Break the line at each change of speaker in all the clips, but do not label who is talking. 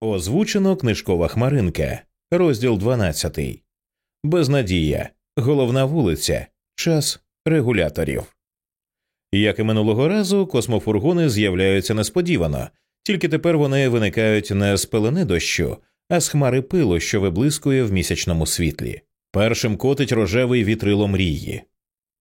Озвучено книжкова хмаринка, розділ 12. Безнадія. Головна вулиця. Час регуляторів. Як і минулого разу, космофургони з'являються несподівано, тільки тепер вони виникають не з пелени дощу, а з хмари пилу, що виблискує в місячному світлі. Першим котить рожевий вітрило мрії.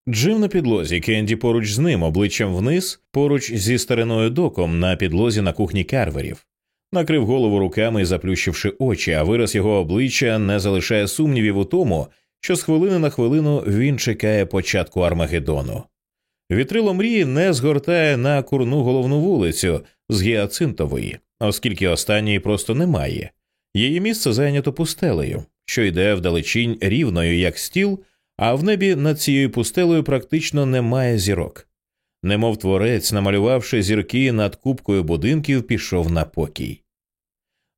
Джим на підлозі, Кенді поруч з ним, обличчям вниз, поруч зі стариною доком на підлозі на кухні карверів накрив голову руками заплющивши очі, а вираз його обличчя не залишає сумнівів у тому, що з хвилини на хвилину він чекає початку Армагеддону. Вітрило мрії не згортає на курну головну вулицю з гіацинтової, оскільки останньої просто немає. Її місце зайнято пустелею, що йде вдалечінь рівною, як стіл, а в небі над цією пустелею практично немає зірок немов творець, намалювавши зірки над кубкою будинків, пішов на покій.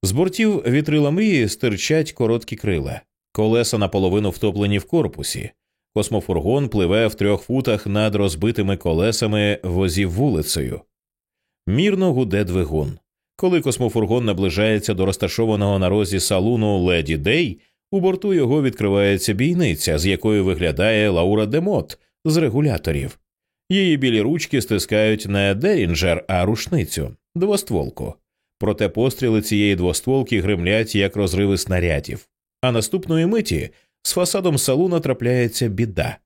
З бортів вітрила мрії стирчать короткі крила, колеса наполовину втоплені в корпусі. Космофургон пливе в трьох футах над розбитими колесами возів вулицею. Мірно гуде двигун. Коли космофургон наближається до розташованого на розі салуну Леді Дей, у борту його відкривається бійниця, з якою виглядає Лаура Демот з регуляторів. Її білі ручки стискають не дерінджер, а рушницю, двостволку. Проте постріли цієї двостволки гримлять як розриви снарядів. А наступної миті з фасадом салуна трапляється біда.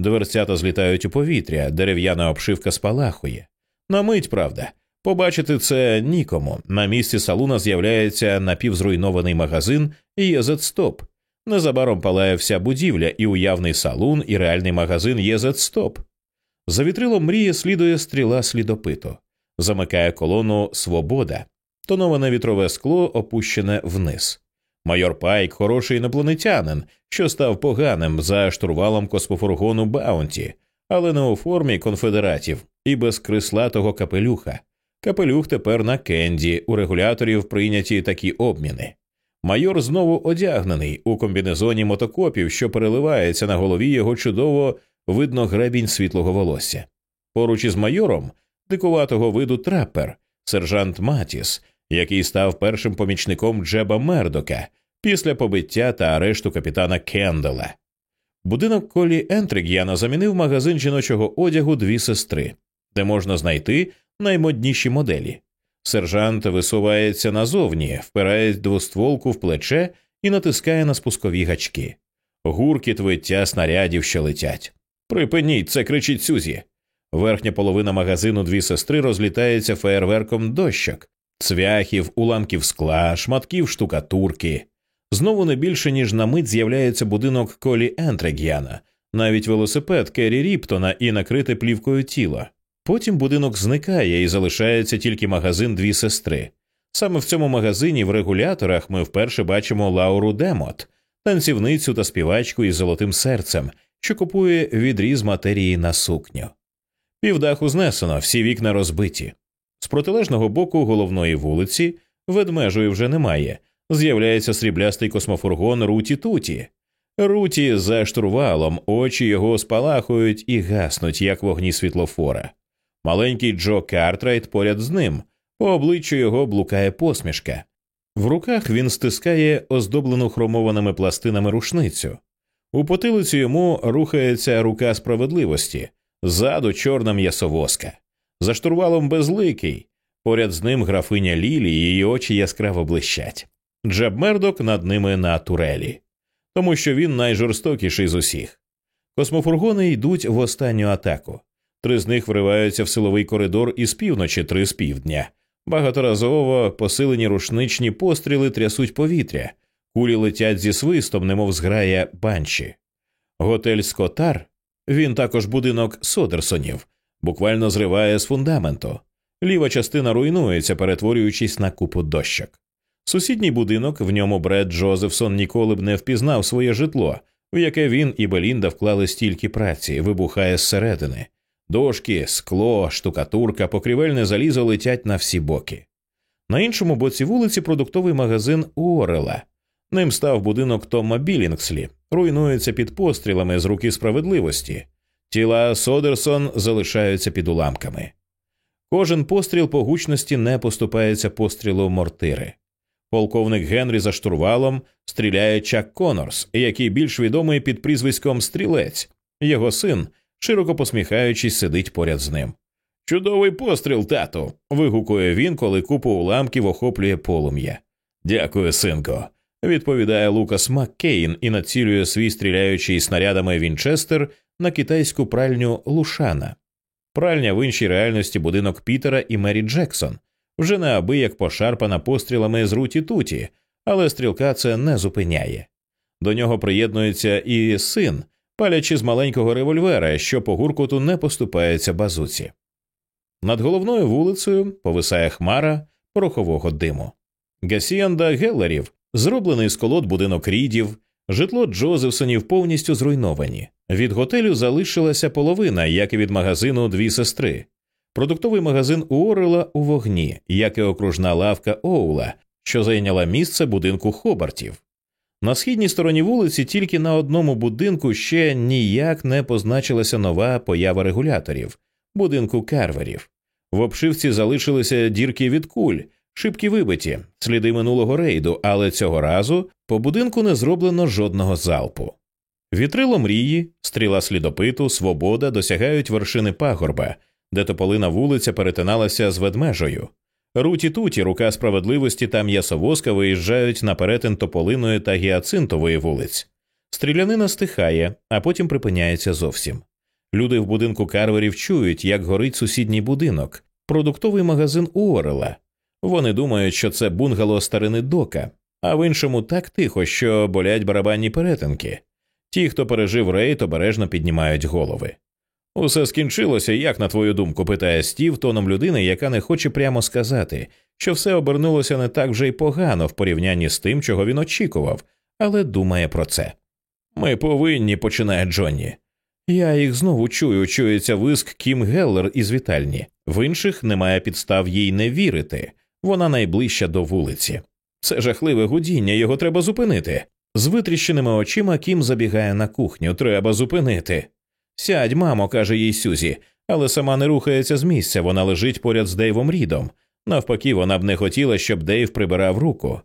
Дверцята злітають у повітря, дерев'яна обшивка спалахує. На мить, правда, побачити це нікому. На місці салуна з'являється напівзруйнований магазин «Єзет Стоп». Незабаром палає вся будівля, і уявний салун, і реальний магазин «Єзет Стоп». За вітрилом мрії слідує стріла слідопиту, замикає колону Свобода, тоноване вітрове скло опущене вниз. Майор Пайк хороший інопланетянин, що став поганим за штурвалом космофургону Баунті, але не у формі конфедератів і без крислатого капелюха. Капелюх тепер на кенді, у регуляторів прийняті такі обміни. Майор знову одягнений у комбінезоні мотокопів, що переливається на голові його чудово видно гребінь світлого волосся. Поруч із майором дикуватого виду траппер, сержант Матіс, який став першим помічником Джеба Мердока після побиття та арешту капітана Кендала. Будинок Колі Ентриг'яна замінив магазин жіночого одягу дві сестри, де можна знайти наймодніші моделі. Сержант висувається назовні, впирає двостволку в плече і натискає на спускові гачки. Гуркіт виття снарядів, що летять. Припиніть, це кричить Сюзі. Верхня половина магазину дві сестри розлітається феєрверком дощок, цвяхів, уламків скла, шматків штукатурки. Знову не більше, ніж на мить з'являється будинок Колі Ентрегіана, навіть велосипед Керрі Ріптона і накрите плівкою тіло. Потім будинок зникає і залишається тільки магазин дві сестри. Саме в цьому магазині в регуляторах ми вперше бачимо Лауру Демот, танцівницю та співачку із золотим серцем, що купує відріз матерії на сукню. Півдаху знесено, всі вікна розбиті. З протилежного боку головної вулиці ведмежої вже немає. З'являється сріблястий космофургон Руті Туті. Руті за штурвалом, очі його спалахують і гаснуть, як вогні світлофора. Маленький Джо Картрайт поряд з ним, по обличчю його блукає посмішка. В руках він стискає оздоблену хромованими пластинами рушницю. У потилицю йому рухається рука справедливості, ззаду чорна м'ясовозка. За штурвалом безликий, поряд з ним графиня Лілі, її очі яскраво блищать. Джеб Мердок над ними на турелі, тому що він найжорстокіший з усіх. Космофургони йдуть в останню атаку. Три з них вриваються в силовий коридор із півночі, три з півдня. Багаторазово посилені рушничні постріли трясуть повітря, Кулі летять зі свистом, немов зграє банші. Готель Скотар, він також будинок Содерсонів, буквально зриває з фундаменту. Ліва частина руйнується, перетворюючись на купу дощок. Сусідній будинок, в ньому Бред Джозефсон ніколи б не впізнав своє житло, в яке він і Белінда вклали стільки праці, вибухає зсередини. Дошки, скло, штукатурка, покрівельне залізо летять на всі боки. На іншому боці вулиці продуктовий магазин Уорела. Ним став будинок Тома Білінгслі, руйнується під пострілами з руки справедливості. Тіла Содерсон залишаються під уламками. Кожен постріл по гучності не поступається пострілу мортири. Полковник Генрі за штурвалом стріляє Чак Конорс, який більш відомий під прізвиськом Стрілець. Його син, широко посміхаючись, сидить поряд з ним. Чудовий постріл, тату. вигукує він, коли купу уламків охоплює полум'я. Дякую, синко. Відповідає Лукас Маккейн і націлює свій стріляючий снарядами Вінчестер на китайську пральню Лушана. Пральня в іншій реальності будинок Пітера і Мері Джексон, вже неабияк пошарпана пострілами з руті туті, але стрілка це не зупиняє. До нього приєднується і син, палячи з маленького револьвера, що по гуркоту не поступається базуці. Над головною вулицею повисає хмара порохового диму. Гасіанда Геллерів, зроблений з колод будинок рідів, житло Джозефсонів повністю зруйновані. Від готелю залишилася половина, як і від магазину дві сестри. Продуктовий магазин Уоррела у вогні, як і окружна лавка Оула, що зайняла місце будинку Хобартів. На східній стороні вулиці тільки на одному будинку ще ніяк не позначилася нова поява регуляторів будинку карверів. В обшивці залишилися дірки від куль, шибки вибиті, сліди минулого рейду, але цього разу по будинку не зроблено жодного залпу. Вітрило мрії, стріла слідопиту, свобода досягають вершини пагорба, де тополина вулиця перетиналася з ведмежою. Руті туті, рука справедливості та м'ясовозка виїжджають на перетин тополиної та гіацинтової вулиць. Стрілянина стихає, а потім припиняється зовсім. Люди в будинку карверів чують, як горить сусідній будинок, продуктовий магазин Уоррела. Вони думають, що це бунгало старини дока, а в іншому так тихо, що болять барабанні перетинки. Ті, хто пережив рейд, обережно піднімають голови. Усе скінчилося, як на твою думку, питає Стів тоном людини, яка не хоче прямо сказати, що все обернулося не так вже й погано в порівнянні з тим, чого він очікував, але думає про це. Ми повинні, починає Джонні. Я їх знову чую, чується виск Кім Геллер із вітальні. В інших немає підстав їй не вірити. Вона найближча до вулиці. Це жахливе гудіння, його треба зупинити. З витріщеними очима Кім забігає на кухню. Треба зупинити. Сядь, мамо, каже їй Сюзі, але сама не рухається з місця. Вона лежить поряд з Дейвом Рідом. Навпаки, вона б не хотіла, щоб Дейв прибирав руку.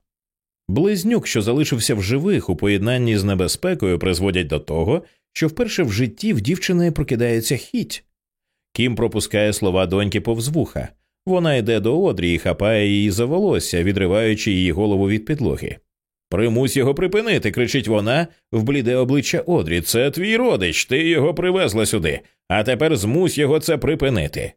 Близнюк, що залишився в живих у поєднанні з небезпекою, призводять до того, що вперше в житті в дівчини прокидається хіть. Кім пропускає слова доньки повз вуха. Вона йде до одрі і хапає її за волосся, відриваючи її голову від підлоги. Примусь його припинити, кричить вона в бліде обличчя Одрі. Це твій родич, ти його привезла сюди, а тепер змусь його це припинити.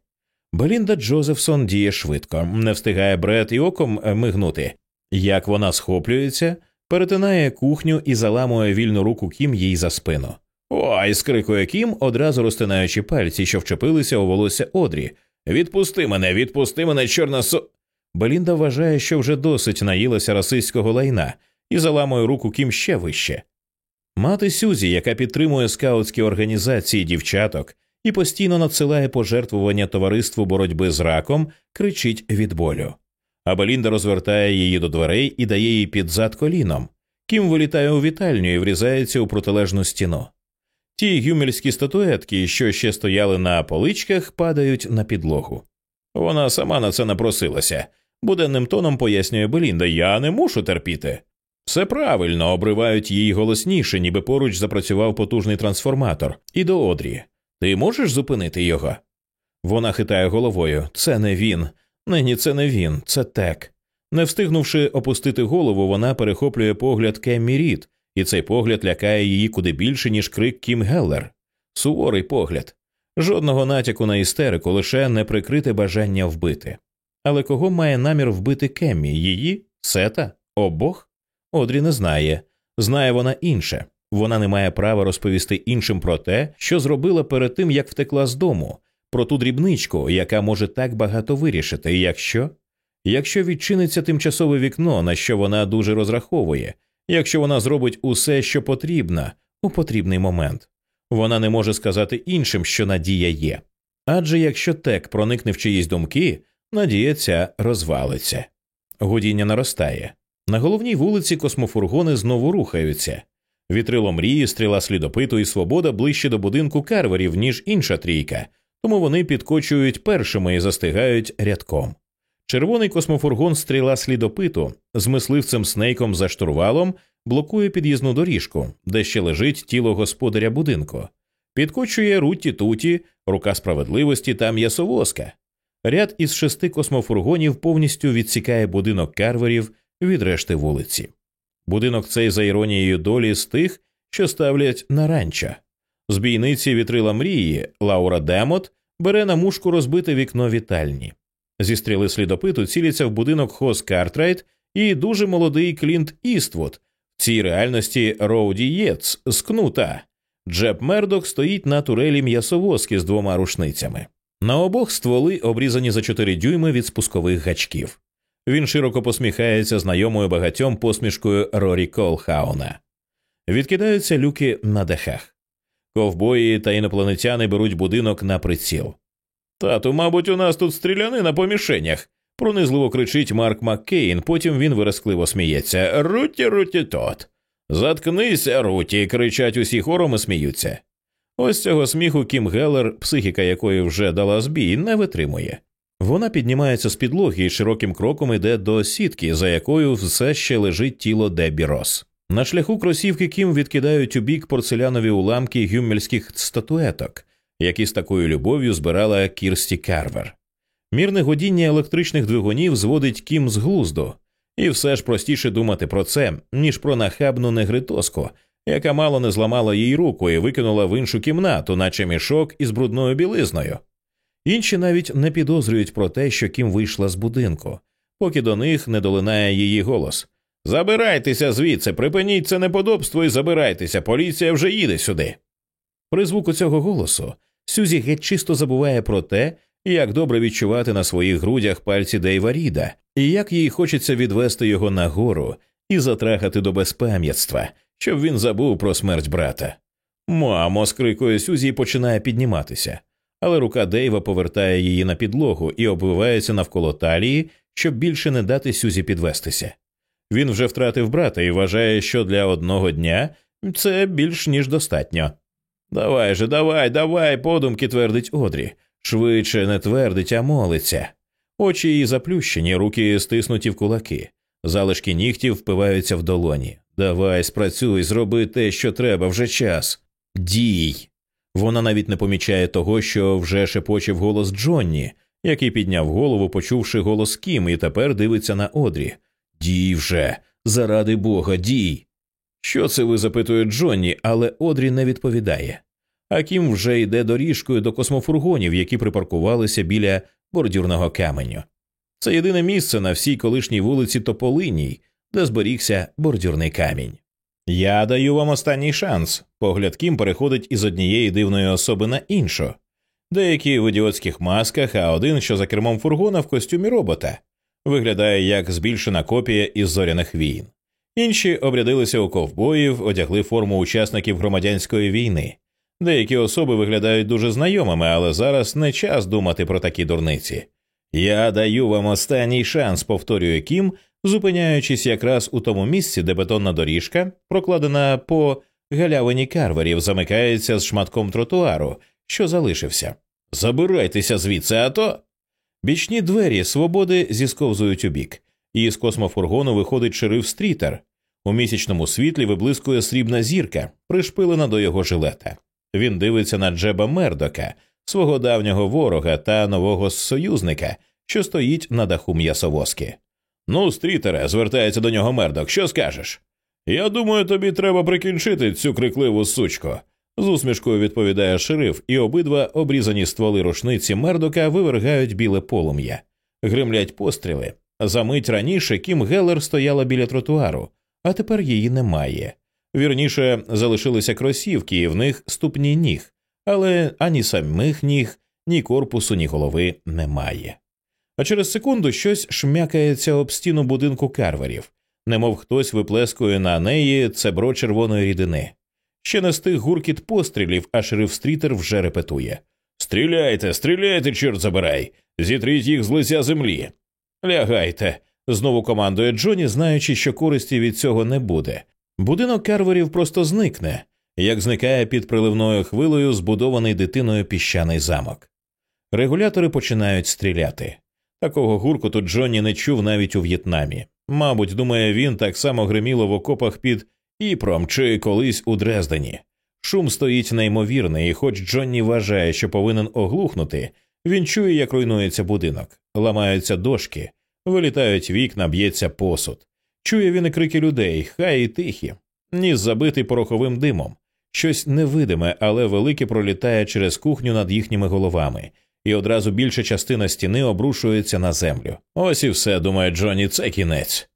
Белінда Джозефсон діє швидко, не встигає Бред і оком мигнути. Як вона схоплюється, перетинає кухню і заламує вільну руку Кім їй за спину. Ой, скрикує Кім, одразу розтинаючи пальці, що вчепилися у волосся Одрі. Відпусти мене, відпусти мене, чорна со. Белінда вважає, що вже досить наїлася расистського лайна і заламує руку Кім ще вище. Мати Сюзі, яка підтримує скаутські організації дівчаток і постійно надсилає пожертвування товариству боротьби з раком, кричить від болю. А Белінда розвертає її до дверей і дає їй під зад коліном. Кім вилітає у вітальню і врізається у протилежну стіну. Ті гюмельські статуетки, що ще стояли на поличках, падають на підлогу. Вона сама на це напросилася. Буденним тоном пояснює Белінда Я не мушу терпіти. Все правильно обривають її голосніше, ніби поруч запрацював потужний трансформатор, і до Одрі. Ти можеш зупинити його? Вона хитає головою. Це не він. Нині це не він, це тек. Не встигнувши опустити голову, вона перехоплює погляд Кеммі Рід, і цей погляд лякає її куди більше, ніж крик Кім Геллер. Суворий погляд. Жодного натяку на істерику, лише неприкрите бажання вбити. Але кого має намір вбити Кеммі? Її? Сета? Обох? Одрі не знає. Знає вона інше. Вона не має права розповісти іншим про те, що зробила перед тим, як втекла з дому, про ту дрібничку, яка може так багато вирішити, якщо якщо відчиниться тимчасове вікно, на що вона дуже розраховує, якщо вона зробить усе, що потрібно, у потрібний момент, вона не може сказати іншим, що надія є. Адже якщо тек проникне в чиїсь думки, надія ця розвалиться. Гудіння наростає. На головній вулиці космофургони знову рухаються. Вітрило мрії, стріла слідопиту і свобода ближче до будинку карверів, ніж інша трійка, тому вони підкочують першими і застигають рядком. Червоний космофургон стріла слідопиту з мисливцем Снейком за штурвалом блокує під'їзну доріжку, де ще лежить тіло господаря будинку, підкочує рутті туті, рука справедливості та м'ясовозка. Ряд із шести космофургонів повністю відсікає будинок карверів від решти вулиці. Будинок цей за іронією долі з тих, що ставлять на ранчо. З бійниці вітрила мрії Лаура Демот бере на мушку розбите вікно вітальні. Зі стріли слідопиту ціляться в будинок Хос Картрайт і дуже молодий Клінт Іствуд. В цій реальності Роуді Єтс з кнута. Джеб Мердок стоїть на турелі м'ясовозки з двома рушницями. На обох стволи обрізані за чотири дюйми від спускових гачків. Він широко посміхається знайомою багатьом посмішкою Рорі Колхауна. Відкидаються люки на дахах. Ковбої та інопланетяни беруть будинок на приціл. Тату, мабуть, у нас тут стрілянина по мішенях. пронизливо кричить Марк Маккейн, потім він верескливо сміється. Руті, руті тот. Заткнися, Руті. кричать усі хором і сміються. Ось цього сміху Кім Геллер, психіка якої вже дала збій, не витримує. Вона піднімається з підлоги і широким кроком йде до сітки, за якою все ще лежить тіло Дебі Рос. На шляху кросівки Кім відкидають у бік порцелянові уламки гюммельських статуеток, які з такою любов'ю збирала Кірсті Карвер. Мірне годіння електричних двигунів зводить Кім з глузду, і все ж простіше думати про це, ніж про нахабну негритоску, яка мало не зламала їй руку і викинула в іншу кімнату, наче мішок із брудною білизною. Інші навіть не підозрюють про те, що Кім вийшла з будинку, поки до них не долинає її голос. Забирайтеся звідси, припиніть це неподобство і забирайтеся, поліція вже їде сюди. При звуку цього голосу Сюзі геть чисто забуває про те, як добре відчувати на своїх грудях пальці Дейва Ріда, і як їй хочеться відвести його нагору і затрахати до безпам'ятства, щоб він забув про смерть брата. Мамо, скрикує Сюзі і починає підніматися, але рука Дейва повертає її на підлогу і обвивається навколо талії, щоб більше не дати Сюзі підвестися. Він вже втратив брата і вважає, що для одного дня це більш ніж достатньо. Давай же, давай, давай, подумки твердить Одрі. Швидше не твердить, а молиться. Очі її заплющені, руки стиснуті в кулаки, залишки нігтів впиваються в долоні. Давай, спрацюй, зроби те, що треба, вже час. Дій. Вона навіть не помічає того, що вже шепочив голос Джонні, який підняв голову, почувши голос Кім, і тепер дивиться на Одрі. Дій вже, заради бога, дій. Що це ви запитує Джонні, але Одрі не відповідає. А Кім вже йде доріжкою до космофургонів, які припаркувалися біля бордюрного каменю. Це єдине місце на всій колишній вулиці Тополиній, де зберігся бордюрний камінь. Я даю вам останній шанс. Погляд Кім переходить із однієї дивної особи на іншу. Деякі в ідіотських масках, а один, що за кермом фургона в костюмі робота, виглядає як збільшена копія із зоряних війн. Інші обрядилися у ковбоїв, одягли форму учасників громадянської війни. Деякі особи виглядають дуже знайомими, але зараз не час думати про такі дурниці. Я даю вам останній шанс, повторює Кім, зупиняючись якраз у тому місці, де бетонна доріжка, прокладена по галявині карверів, замикається з шматком тротуару, що залишився. Забирайтеся звідси, а то. Бічні двері свободи зісковзують у бік, і з космофургону виходить шериф стрітер. У місячному світлі виблискує срібна зірка, пришпилена до його жилета. Він дивиться на Джеба Мердока, свого давнього ворога та нового союзника, що стоїть на даху м'ясовозки. Ну, стрітере, звертається до нього мердок, що скажеш? Я думаю, тобі треба прикінчити цю крикливу сучку. З усмішкою відповідає шериф, і обидва обрізані стволи рушниці мердока вивергають біле полум'я, гримлять постріли. За мить раніше Кім Геллер стояла біля тротуару, а тепер її немає. Вірніше залишилися кросівки, і в них ступні ніг, але ані самих ніг, ні корпусу, ні голови немає. А через секунду щось шмякається об стіну будинку карверів, немов хтось виплескує на неї цебро червоної рідини. Ще не стиг гуркіт пострілів, а шериф стрітер вже репетує Стріляйте, стріляйте, чорт забирай, зітріть їх з лиця землі. Лягайте. Знову командує Джоні, знаючи, що користі від цього не буде. Будинок карверів просто зникне, як зникає під приливною хвилею збудований дитиною піщаний замок. Регулятори починають стріляти. Такого гуркоту Джонні не чув навіть у В'єтнамі. Мабуть, думає, він так само гриміло в окопах під Іпром чи колись у Дрездені. Шум стоїть неймовірний, і хоч Джонні вважає, що повинен оглухнути, він чує, як руйнується будинок, ламаються дошки, вилітають вікна, б'ється посуд. Чує він і крики людей, хай і тихі, ніс забитий пороховим димом. Щось невидиме, але велике пролітає через кухню над їхніми головами, і одразу більша частина стіни обрушується на землю. Ось і все, думає Джонні, це кінець.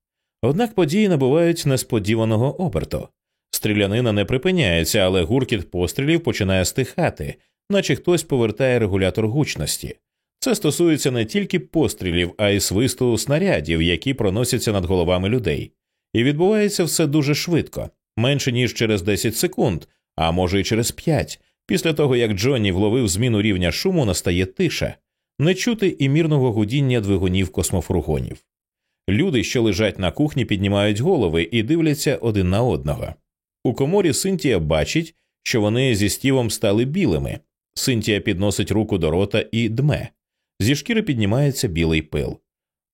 Однак події набувають несподіваного оберту. Стрілянина не припиняється, але гуркіт пострілів починає стихати, наче хтось повертає регулятор гучності. Це стосується не тільки пострілів, а й свисту снарядів, які проносяться над головами людей. І відбувається все дуже швидко, менше ніж через 10 секунд, а може й через 5. Після того як Джонні вловив зміну рівня шуму, настає тиша, не чути і мірного гудіння двигунів космофургонів. Люди, що лежать на кухні, піднімають голови і дивляться один на одного. У коморі Синтія бачить, що вони зі стівом стали білими. Синтія підносить руку до рота і дме. Зі шкіри піднімається білий пил.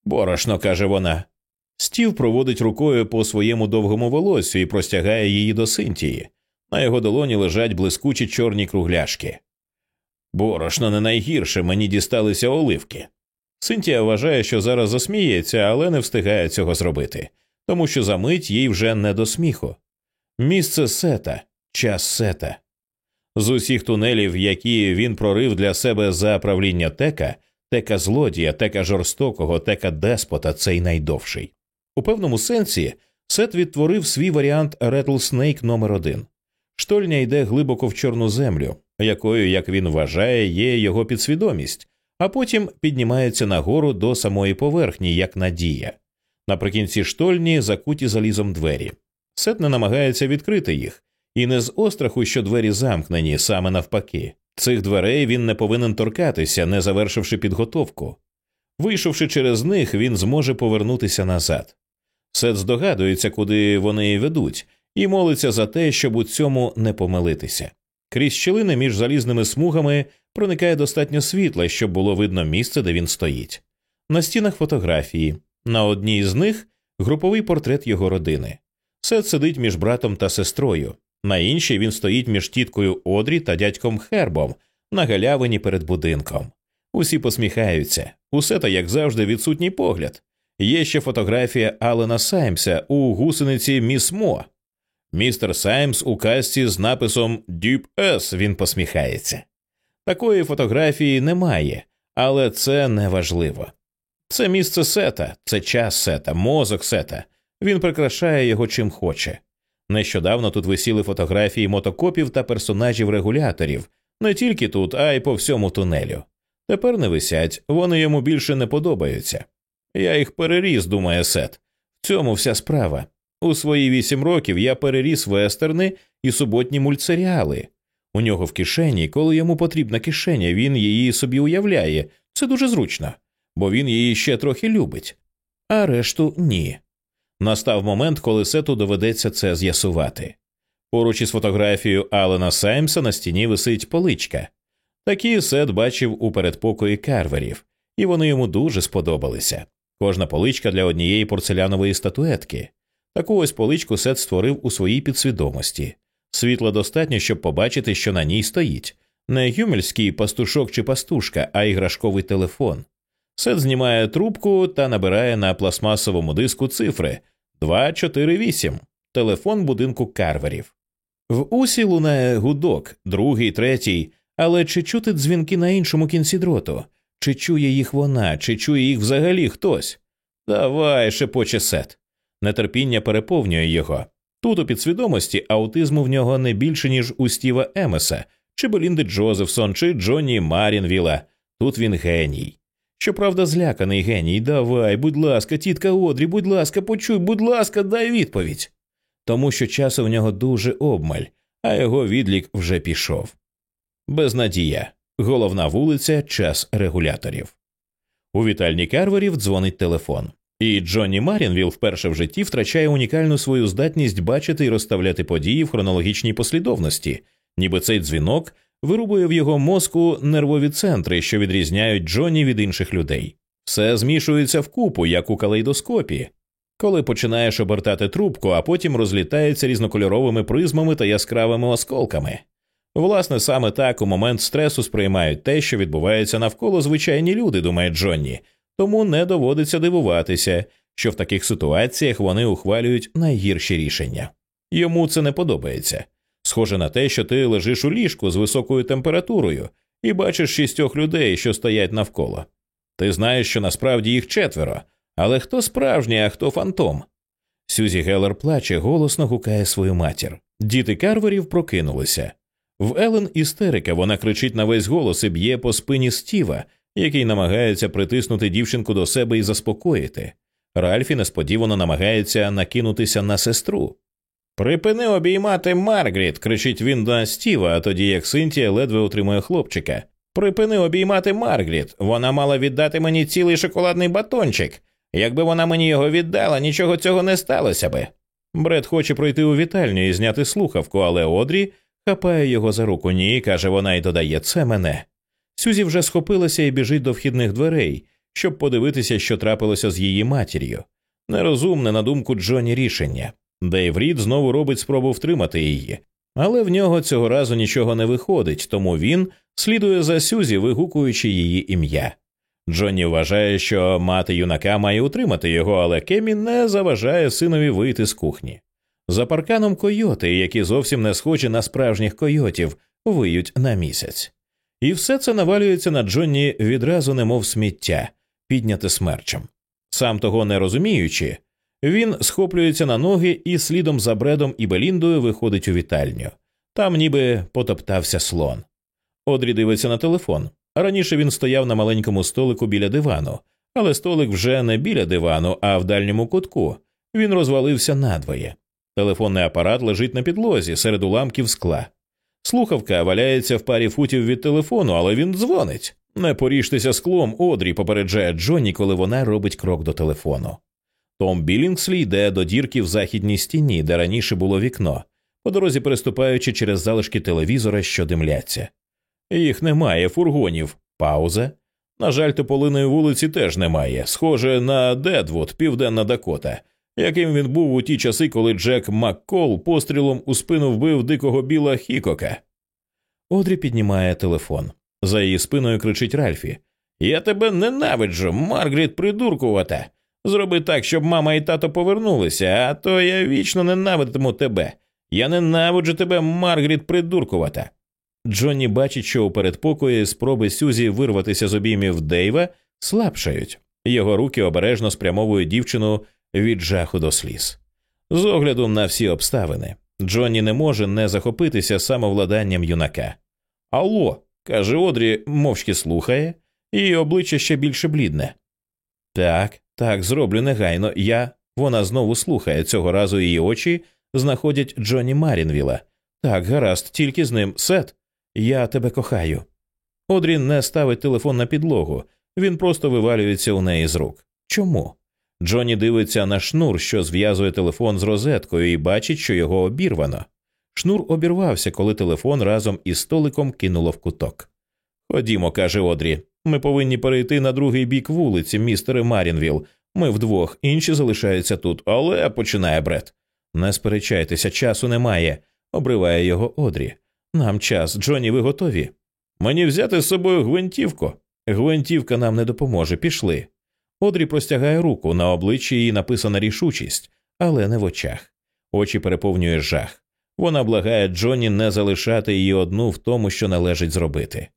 Борошно, каже вона. Стів проводить рукою по своєму довгому волосю і простягає її до Синтії. На його долоні лежать блискучі чорні кругляшки. Борошно не найгірше мені дісталися оливки. Синтія вважає, що зараз засміється, але не встигає цього зробити, тому що за мить їй вже не до сміху. Місце сета, час сета. З усіх тунелів, які він прорив для себе за правління тека, тека злодія, тека жорстокого, тека деспота цей найдовший. У певному сенсі Сет відтворив свій варіант Rattlesnake номер один. Штольня йде глибоко в чорну землю, якою, як він вважає, є його підсвідомість, а потім піднімається нагору до самої поверхні, як надія. Наприкінці штольні закуті залізом двері. Сет не намагається відкрити їх, і не з остраху, що двері замкнені, саме навпаки. Цих дверей він не повинен торкатися, не завершивши підготовку. Вийшовши через них, він зможе повернутися назад. Сет здогадується, куди вони ведуть, і молиться за те, щоб у цьому не помилитися. Крізь щілини між залізними смугами проникає достатньо світла, щоб було видно місце, де він стоїть. На стінах фотографії. На одній з них груповий портрет його родини. Сет сидить між братом та сестрою. На іншій він стоїть між тіткою Одрі та дядьком Хербом на галявині перед будинком. Усі посміхаються. Усе та, як завжди, відсутній погляд. Є ще фотографія Алена Саймса у гусениці Міс Мо. Містер Саймс у касті з написом Дюб С. Він посміхається. Такої фотографії немає, але це не важливо. Це місце сета, це час сета, мозок сета. Він прикрашає його чим хоче. Нещодавно тут висіли фотографії мотокопів та персонажів регуляторів, не тільки тут, а й по всьому тунелю. Тепер не висять, вони йому більше не подобаються. Я їх переріс, думає Сет. В цьому вся справа. У свої вісім років я переріс вестерни і суботні мультсеріали. У нього в кишені, коли йому потрібна кишеня, він її собі уявляє. Це дуже зручно, бо він її ще трохи любить, а решту ні. Настав момент, коли Сету доведеться це з'ясувати. Поруч із фотографією Алена Саймса на стіні висить поличка. Такі Сет бачив у передпокої карверів, і вони йому дуже сподобалися. Кожна поличка для однієї порцелянової статуетки. Таку ось поличку Сет створив у своїй підсвідомості. Світла достатньо, щоб побачити, що на ній стоїть не гюмельський пастушок чи пастушка, а іграшковий телефон. Сет знімає трубку та набирає на пластмасовому диску цифри 248, телефон будинку карверів. В усі лунає гудок, другий, третій, але чи чути дзвінки на іншому кінці дроту? Чи чує їх вона, чи чує їх взагалі хтось? Давай, шепоче сет. Нетерпіння переповнює його. Тут у підсвідомості аутизму в нього не більше, ніж у Стіва Емеса, чи Белінди Джозефсон, чи Джонні Марінвіла. Тут він геній. Щоправда, зляканий геній. Давай, будь ласка, тітка Одрі, будь ласка, почуй, будь ласка, дай відповідь. Тому що часу в нього дуже обмаль, а його відлік вже пішов. Безнадія. Головна вулиця, час регуляторів. У вітальні карверів дзвонить телефон. І Джонні Марінвіл вперше в житті втрачає унікальну свою здатність бачити і розставляти події в хронологічній послідовності, ніби цей дзвінок вирубує в його мозку нервові центри, що відрізняють Джонні від інших людей. Все змішується вкупу, як у калейдоскопі, коли починаєш обертати трубку, а потім розлітається різнокольоровими призмами та яскравими осколками. Власне, саме так у момент стресу сприймають те, що відбувається навколо звичайні люди, думає Джонні, тому не доводиться дивуватися, що в таких ситуаціях вони ухвалюють найгірші рішення. Йому це не подобається. Схоже на те, що ти лежиш у ліжку з високою температурою і бачиш шістьох людей, що стоять навколо. Ти знаєш, що насправді їх четверо, але хто справжній, а хто фантом? Сюзі Геллер плаче, голосно гукає свою матір. Діти Карверів прокинулися. В Елен істерика вона кричить на весь голос і б'є по спині Стіва, який намагається притиснути дівчинку до себе і заспокоїти. Ральфі несподівано намагається накинутися на сестру. Припини обіймати Маргріт, кричить він на Стіва, а тоді як Синтія ледве утримує хлопчика. Припини обіймати Маргріт. Вона мала віддати мені цілий шоколадний батончик. Якби вона мені його віддала, нічого цього не сталося би. Бред хоче пройти у вітальню і зняти слухавку, але Одрі хапає його за руку ні, каже вона і додає це мене. Сюзі вже схопилася і біжить до вхідних дверей, щоб подивитися, що трапилося з її матір'ю. Нерозумне, на думку Джоні, рішення. Дейв Рід знову робить спробу втримати її, але в нього цього разу нічого не виходить, тому він слідує за Сюзі, вигукуючи її ім'я. Джонні вважає, що мати юнака має утримати його, але Кемі не заважає синові вийти з кухні. За парканом койоти, які зовсім не схожі на справжніх койотів, виють на місяць. І все це навалюється на Джонні відразу, немов сміття, підняте смерчем. Сам того не розуміючи, він схоплюється на ноги і слідом за бредом і Беліндою виходить у вітальню. Там ніби потоптався слон. Одрі дивиться на телефон. Раніше він стояв на маленькому столику біля дивану, але столик вже не біля дивану, а в дальньому кутку. Він розвалився надвоє. Телефонний апарат лежить на підлозі серед уламків скла. Слухавка валяється в парі футів від телефону, але він дзвонить. Не поріжтеся склом, Одрі попереджає Джонні, коли вона робить крок до телефону. Том Білінгслі йде до дірки в західній стіні, де раніше було вікно, по дорозі переступаючи через залишки телевізора, що димляться. Їх немає, фургонів. Пауза. На жаль, тополиної вулиці теж немає. Схоже на Дедвуд, Південна Дакота, яким він був у ті часи, коли Джек Маккол пострілом у спину вбив дикого біла Хікока. Одрі піднімає телефон. За її спиною кричить Ральфі Я тебе ненавиджу, Маргарет придуркувата. Зроби так, щоб мама і тато повернулися, а то я вічно ненавидитиму тебе. Я ненавиджу тебе, Маргарет придуркувата. Джонні бачить, що у передпокої спроби Сюзі вирватися з обіймів Дейва слабшають. Його руки обережно спрямовують дівчину від жаху до сліз. З огляду на всі обставини, Джонні не може не захопитися самовладанням юнака. Алло, каже Одрі, мовчки слухає, і обличчя ще більше блідне. Так, так, зроблю негайно. Я. Вона знову слухає. Цього разу її очі знаходять Джонні Марінвіла. Так, гаразд, тільки з ним. Сет, я тебе кохаю. Одрі не ставить телефон на підлогу, він просто вивалюється у неї з рук. Чому? Джонні дивиться на шнур, що зв'язує телефон з розеткою, і бачить, що його обірвано. Шнур обірвався, коли телефон разом із столиком кинуло в куток. Ходімо, каже Одрі. Ми повинні перейти на другий бік вулиці, містере Марінвіл. Ми вдвох, інші залишаються тут, але починає Бред. Не сперечайтеся, часу немає, обриває його Одрі. Нам час, Джонні, ви готові? Мені взяти з собою гвинтівку. Гвинтівка нам не допоможе, пішли. Одрі простягає руку, на обличчі її написана рішучість, але не в очах. Очі переповнює жах. Вона благає Джонні не залишати її одну в тому, що належить зробити.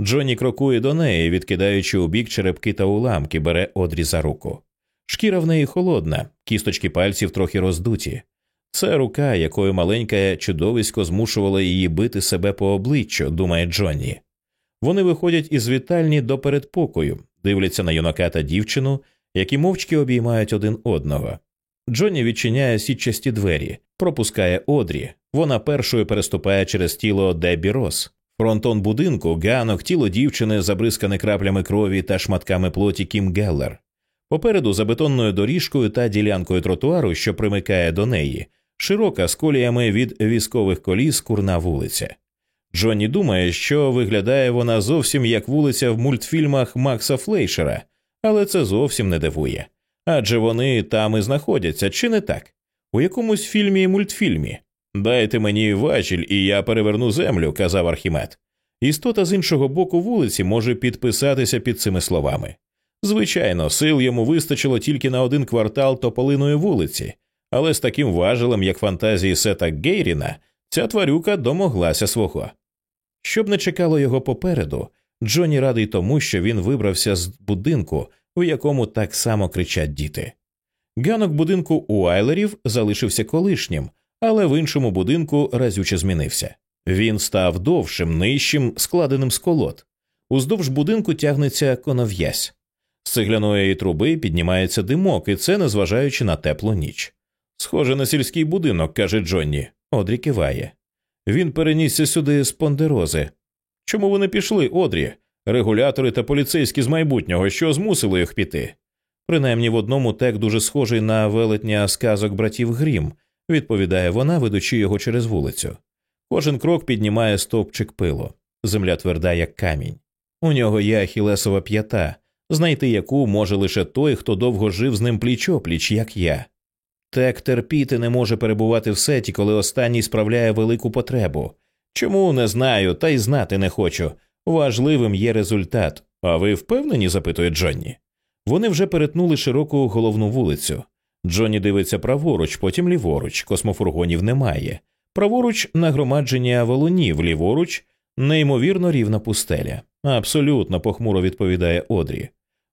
Джонні крокує до неї, відкидаючи у бік черепки та уламки, бере одрі за руку. Шкіра в неї холодна, кісточки пальців трохи роздуті. Це рука, якою маленьке чудовисько змушувало її бити себе по обличчю, думає Джонні. Вони виходять із вітальні до передпокою, дивляться на юнака та дівчину, які мовчки обіймають один одного. Джонні відчиняє сітчасті двері, пропускає одрі. Вона першою переступає через тіло Дебі Рос. Фронтон будинку, ганок, тіло дівчини, забризкане краплями крові та шматками плоті Кім Геллер. Попереду за бетонною доріжкою та ділянкою тротуару, що примикає до неї, широка з коліями від військових коліс курна вулиця. Джонні думає, що виглядає вона зовсім як вулиця в мультфільмах Макса Флейшера, але це зовсім не дивує. Адже вони там і знаходяться, чи не так? У якомусь фільмі і мультфільмі. Дайте мені важіль, і я переверну землю, казав Архімед. Істота з іншого боку вулиці може підписатися під цими словами. Звичайно, сил йому вистачило тільки на один квартал тополиної вулиці, але з таким важелем, як фантазії Сета Гейріна, ця тварюка домоглася свого. Щоб не чекало його попереду, Джонні радий тому, що він вибрався з будинку, у якому так само кричать діти. Ганок будинку Уайлерів залишився колишнім, але в іншому будинку разюче змінився. Він став довшим, нижчим, складеним з колод. Уздовж будинку тягнеться конов'язь. З цегляної труби піднімається димок, і це незважаючи на теплу ніч. Схоже на сільський будинок, каже Джонні. Одрі киває. Він перенісся сюди з пондерози. Чому вони пішли, Одрі? Регулятори та поліцейські з майбутнього, що змусили їх піти? Принаймні в одному тек дуже схожий на велетня сказок братів Грім, відповідає вона, ведучи його через вулицю. Кожен крок піднімає стовпчик пилу. Земля тверда, як камінь. У нього є ахілесова п'ята, знайти яку може лише той, хто довго жив з ним пліч опліч, як я. Тек терпіти не може перебувати в сеті, коли останній справляє велику потребу. Чому не знаю, та й знати не хочу. Важливим є результат. А ви впевнені? запитує Джонні. Вони вже перетнули широку головну вулицю. Джонні дивиться праворуч, потім ліворуч, космофургонів немає. Праворуч нагромадження валунів, ліворуч неймовірно рівна пустеля. Абсолютно похмуро відповідає Одрі.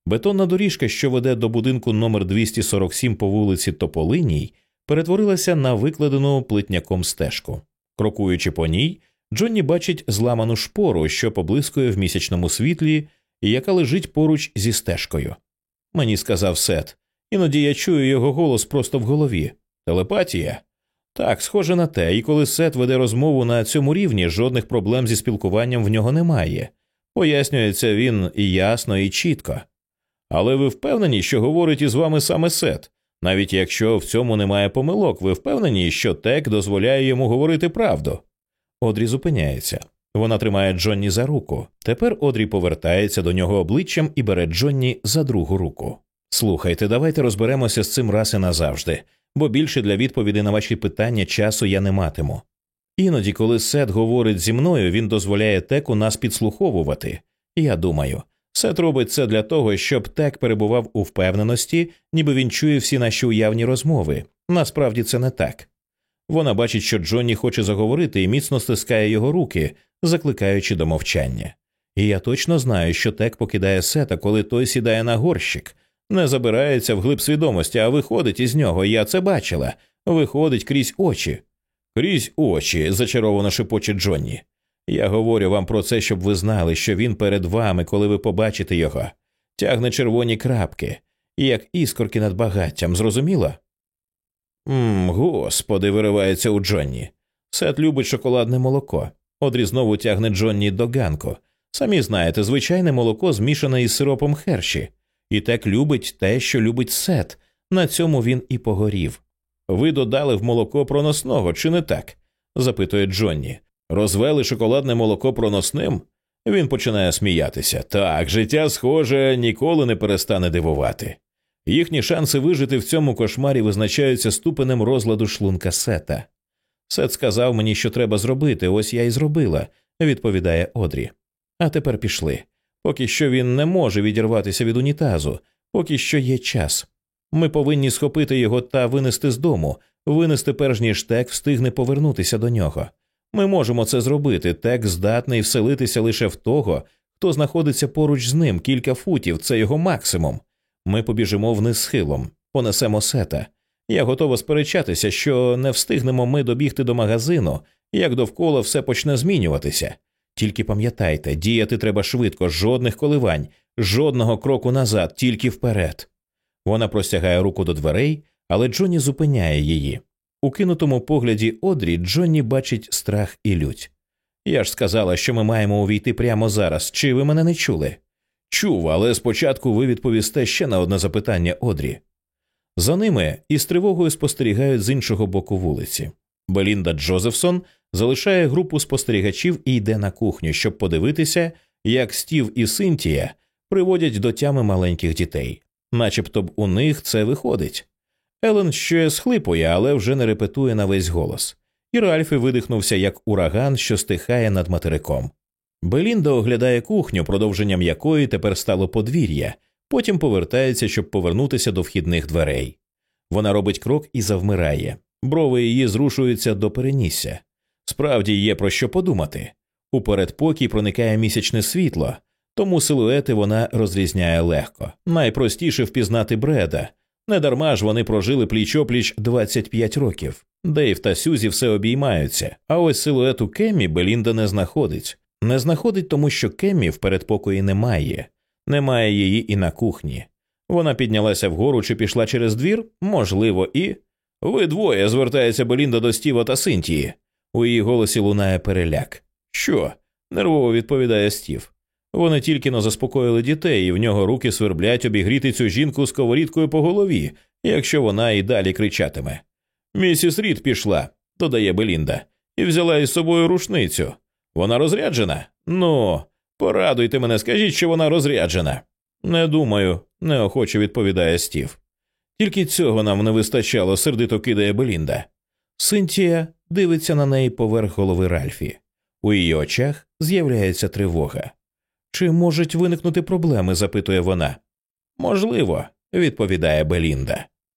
Бетонна доріжка, що веде до будинку номер 247 по вулиці Тополиній, перетворилася на викладену плитняком стежку. Крокуючи по ній, Джонні бачить зламану шпору, що поблискує в місячному світлі, і яка лежить поруч зі стежкою. Мені сказав Сет. Іноді я чую його голос просто в голові. Телепатія? Так, схоже на те, і коли Сет веде розмову на цьому рівні, жодних проблем зі спілкуванням в нього немає. Пояснюється він і ясно, і чітко. Але ви впевнені, що говорить із вами саме Сет? Навіть якщо в цьому немає помилок, ви впевнені, що Тек дозволяє йому говорити правду. Одрі зупиняється. Вона тримає Джонні за руку. Тепер Одрі повертається до нього обличчям і бере Джонні за другу руку. Слухайте, давайте розберемося з цим раз і назавжди, бо більше для відповіді на ваші питання часу я не матиму. Іноді, коли Сет говорить зі мною, він дозволяє теку нас підслуховувати. Я думаю, Сет робить це для того, щоб тек перебував у впевненості, ніби він чує всі наші уявні розмови. Насправді це не так. Вона бачить, що Джонні хоче заговорити і міцно стискає його руки, закликаючи до мовчання. І я точно знаю, що тек покидає сета, коли той сідає на горщик, не забирається в глиб свідомості, а виходить із нього. Я це бачила. Виходить крізь очі. Крізь очі, зачаровано шепоче Джонні. Я говорю вам про це, щоб ви знали, що він перед вами, коли ви побачите його, тягне червоні крапки, як іскорки над багаттям, зрозуміло? Мм, господи, виривається у Джонні. Сет любить шоколадне молоко. Одрі знову тягне Джонні до ганку. Самі знаєте, звичайне молоко змішане із сиропом херші. І так любить те, що любить сет. На цьому він і погорів. Ви додали в молоко проносного, чи не так? запитує Джонні. Розвели шоколадне молоко проносним? Він починає сміятися. Так, життя, схоже, ніколи не перестане дивувати. Їхні шанси вижити в цьому кошмарі визначаються ступенем розладу шлунка сета. Сет сказав мені, що треба зробити, ось я й зробила, відповідає Одрі. А тепер пішли. Поки що він не може відірватися від унітазу, поки що є час. Ми повинні схопити його та винести з дому, винести перш ніж тек встигне повернутися до нього. Ми можемо це зробити. Тек здатний вселитися лише в того, хто знаходиться поруч з ним кілька футів, це його максимум. Ми побіжимо вниз схилом, понесемо сета. Я готова сперечатися, що не встигнемо ми добігти до магазину, як довкола все почне змінюватися. Тільки пам'ятайте, діяти треба швидко, жодних коливань, жодного кроку назад, тільки вперед. Вона простягає руку до дверей, але Джонні зупиняє її. У кинутому погляді Одрі Джонні бачить страх і лють. Я ж сказала, що ми маємо увійти прямо зараз. Чи ви мене не чули? Чув, але спочатку ви відповісте ще на одне запитання Одрі. За ними із тривогою спостерігають з іншого боку вулиці. Белінда Джозефсон залишає групу спостерігачів і йде на кухню, щоб подивитися, як Стів і Синтія приводять до тями маленьких дітей, начебто б у них це виходить. Елен ще схлипує, але вже не репетує на весь голос, і Ральфі видихнувся як ураган, що стихає над материком. Белінда оглядає кухню, продовженням якої тепер стало подвір'я, потім повертається, щоб повернутися до вхідних дверей. Вона робить крок і завмирає. Брови її зрушуються до перенісся. Справді є про що подумати. У передпокій проникає місячне світло, тому силуети вона розрізняє легко. Найпростіше впізнати бреда. Недарма ж вони прожили пліч опліч 25 років. Дейв та Сюзі все обіймаються, а ось силуету Кеммі Белінда не знаходить. Не знаходить, тому що Кеммі в передпокої немає, немає її і на кухні. Вона піднялася вгору чи пішла через двір, можливо, і. Ви двоє звертається Белінда до Стіва та Синтії. У її голосі лунає переляк. Що? нервово відповідає Стів. Вони тільки но заспокоїли дітей, і в нього руки сверблять обігріти цю жінку сковорідкою по голові, якщо вона і далі кричатиме. Місіс Рід пішла, додає Белінда, і взяла із собою рушницю. Вона розряджена? Ну, порадуйте мене, скажіть, що вона розряджена. Не думаю, неохоче відповідає Стів. Тільки цього нам не вистачало, сердито кидає Белінда. Синтія дивиться на неї поверх голови Ральфі. У її очах з'являється тривога. Чи можуть виникнути проблеми? запитує вона. Можливо, відповідає Белінда.